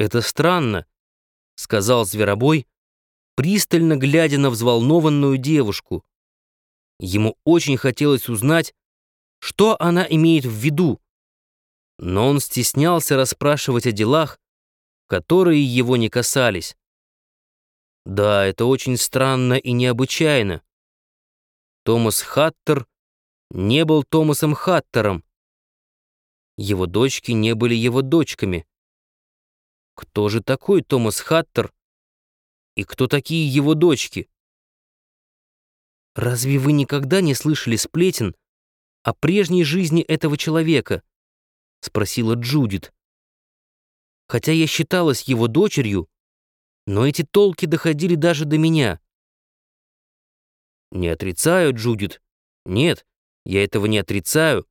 «Это странно», — сказал Зверобой, пристально глядя на взволнованную девушку. Ему очень хотелось узнать, что она имеет в виду, но он стеснялся расспрашивать о делах, которые его не касались. Да, это очень странно и необычайно. Томас Хаттер не был Томасом Хаттером. Его дочки не были его дочками. Кто же такой Томас Хаттер и кто такие его дочки? Разве вы никогда не слышали сплетен о прежней жизни этого человека? Спросила Джудит. Хотя я считалась его дочерью, но эти толки доходили даже до меня. Не отрицаю, Джудит. Нет, я этого не отрицаю.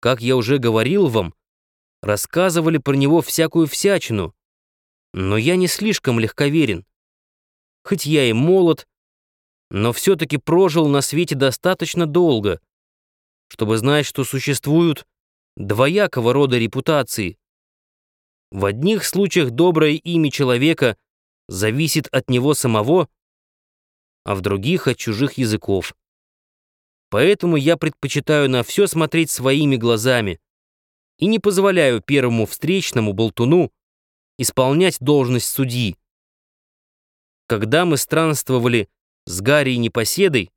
Как я уже говорил вам, рассказывали про него всякую всячину. Но я не слишком легковерен. Хоть я и молод, но все-таки прожил на свете достаточно долго, чтобы знать, что существуют двоякого рода репутации. В одних случаях доброе имя человека зависит от него самого, а в других — от чужих языков. Поэтому я предпочитаю на все смотреть своими глазами и не позволяю первому встречному болтуну исполнять должность судьи. Когда мы странствовали с Гарри Непоседой,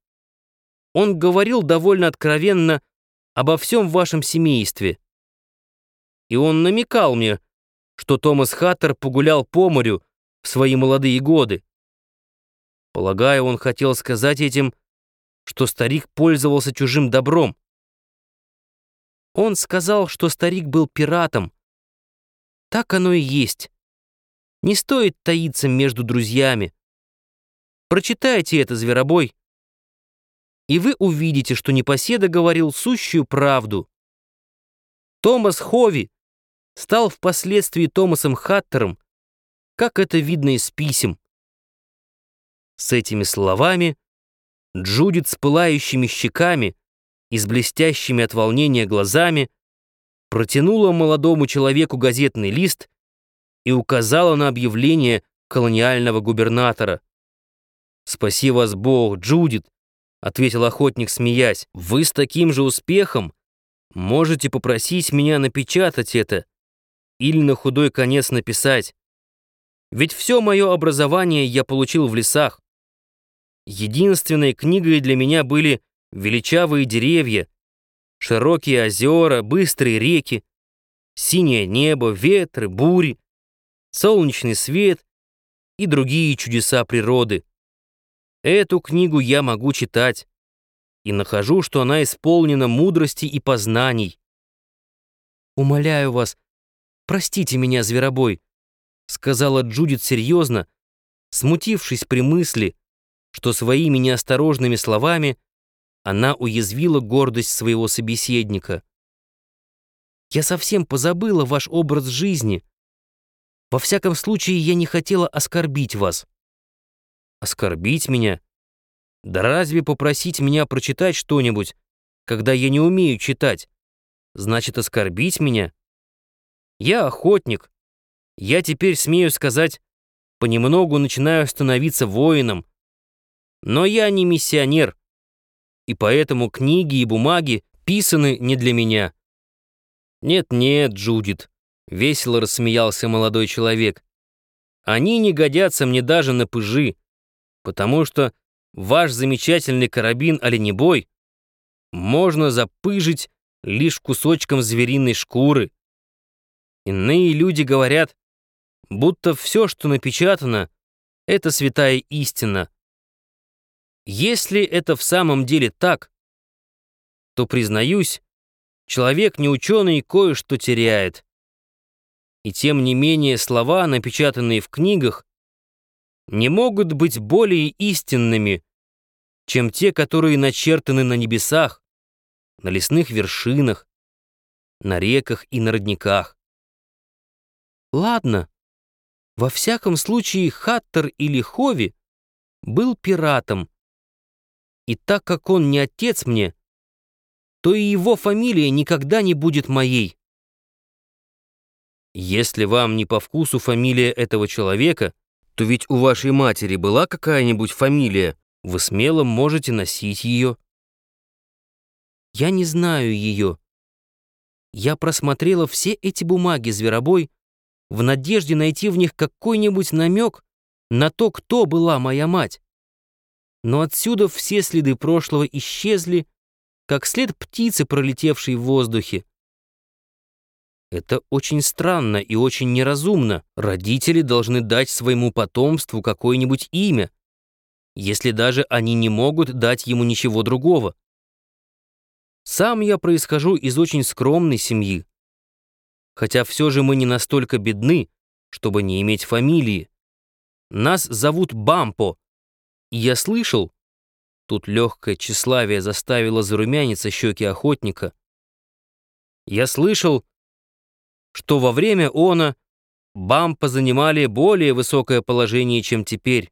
он говорил довольно откровенно обо всем вашем семействе. И он намекал мне, что Томас Хаттер погулял по морю в свои молодые годы. Полагаю, он хотел сказать этим, что старик пользовался чужим добром. Он сказал, что старик был пиратом. Так оно и есть. Не стоит таиться между друзьями. Прочитайте это, зверобой, и вы увидите, что непоседа говорил сущую правду. Томас Хови стал впоследствии Томасом Хаттером, как это видно из писем. С этими словами Джудит с пылающими щеками и с блестящими от волнения глазами протянула молодому человеку газетный лист и указала на объявление колониального губернатора. «Спаси вас Бог, Джудит», — ответил охотник, смеясь. «Вы с таким же успехом можете попросить меня напечатать это или на худой конец написать. Ведь все мое образование я получил в лесах. Единственной книгой для меня были величавые деревья, широкие озера, быстрые реки, синее небо, ветры, бури, солнечный свет и другие чудеса природы. Эту книгу я могу читать и нахожу, что она исполнена мудрости и познаний. «Умоляю вас, простите меня, зверобой», — сказала Джудит серьезно, смутившись при мысли, что своими неосторожными словами она уязвила гордость своего собеседника. «Я совсем позабыла ваш образ жизни», во всяком случае, я не хотела оскорбить вас. Оскорбить меня? Да разве попросить меня прочитать что-нибудь, когда я не умею читать, значит оскорбить меня? Я охотник. Я теперь смею сказать, понемногу начинаю становиться воином. Но я не миссионер, и поэтому книги и бумаги писаны не для меня. Нет-нет, Джудит, — весело рассмеялся молодой человек. «Они не годятся мне даже на пыжи, потому что ваш замечательный карабин оленебой можно запыжить лишь кусочком звериной шкуры. Иные люди говорят, будто все, что напечатано, это святая истина. Если это в самом деле так, то, признаюсь, человек неученый кое-что теряет. И тем не менее слова, напечатанные в книгах, не могут быть более истинными, чем те, которые начертаны на небесах, на лесных вершинах, на реках и на родниках. Ладно, во всяком случае Хаттер или Хови был пиратом, и так как он не отец мне, то и его фамилия никогда не будет моей. Если вам не по вкусу фамилия этого человека, то ведь у вашей матери была какая-нибудь фамилия, вы смело можете носить ее. Я не знаю ее. Я просмотрела все эти бумаги, Зверобой, в надежде найти в них какой-нибудь намек на то, кто была моя мать. Но отсюда все следы прошлого исчезли, как след птицы, пролетевшей в воздухе. Это очень странно и очень неразумно. Родители должны дать своему потомству какое-нибудь имя, если даже они не могут дать ему ничего другого. Сам я происхожу из очень скромной семьи, хотя все же мы не настолько бедны, чтобы не иметь фамилии. Нас зовут Бампо, и я слышал, тут легкое тщеславие заставило зарумяниться щеки охотника, я слышал, что во время она Бампа занимали более высокое положение, чем теперь.